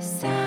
Sound